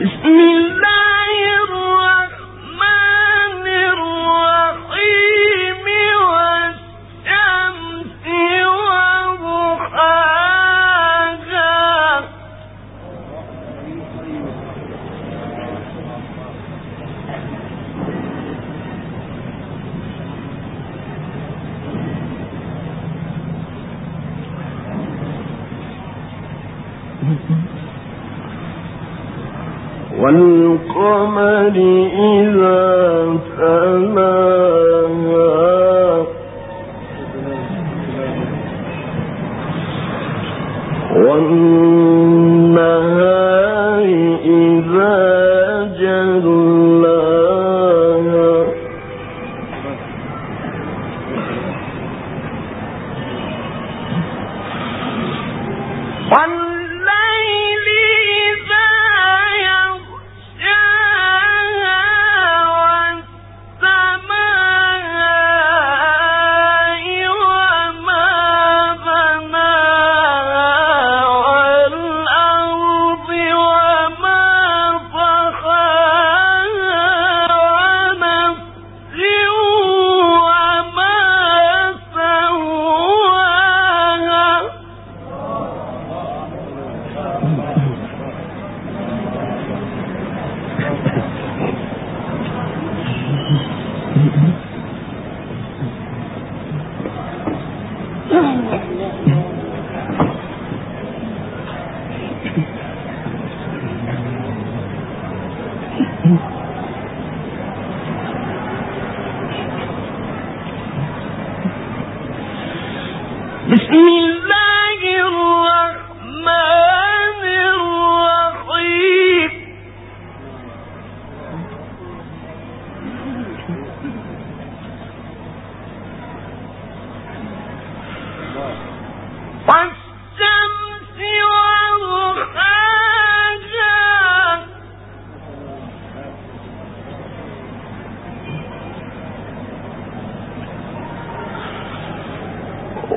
بسم الله والقمر إذا تلاها والنهار Leben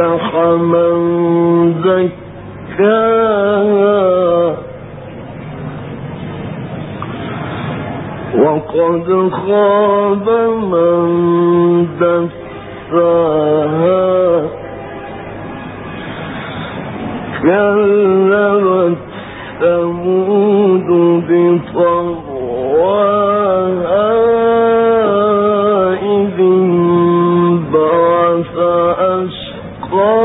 من زكاها وقد خاب من دساها. كذبت ثمود بطغواها. إذ انبعث glory.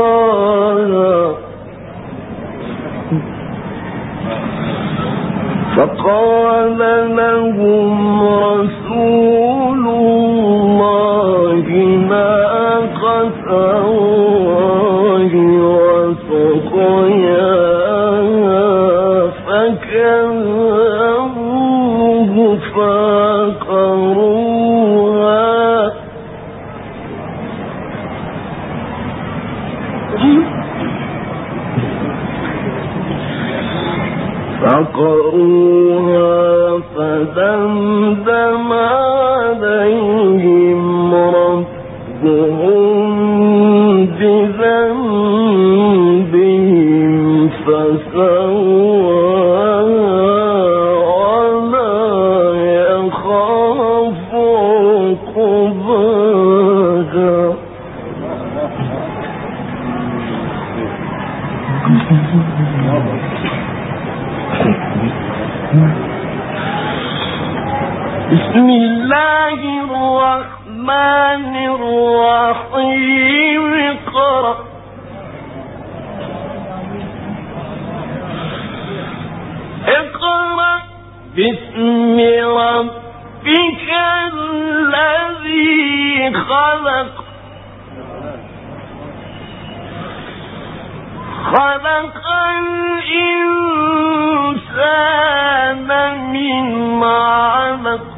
فقروها فدمدم عليهم ربهم بسم الله الرحمن الرحيم. اقرأ. اقرأ. باسم ربك الذي خلق. خلق الإنسان من علق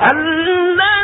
الله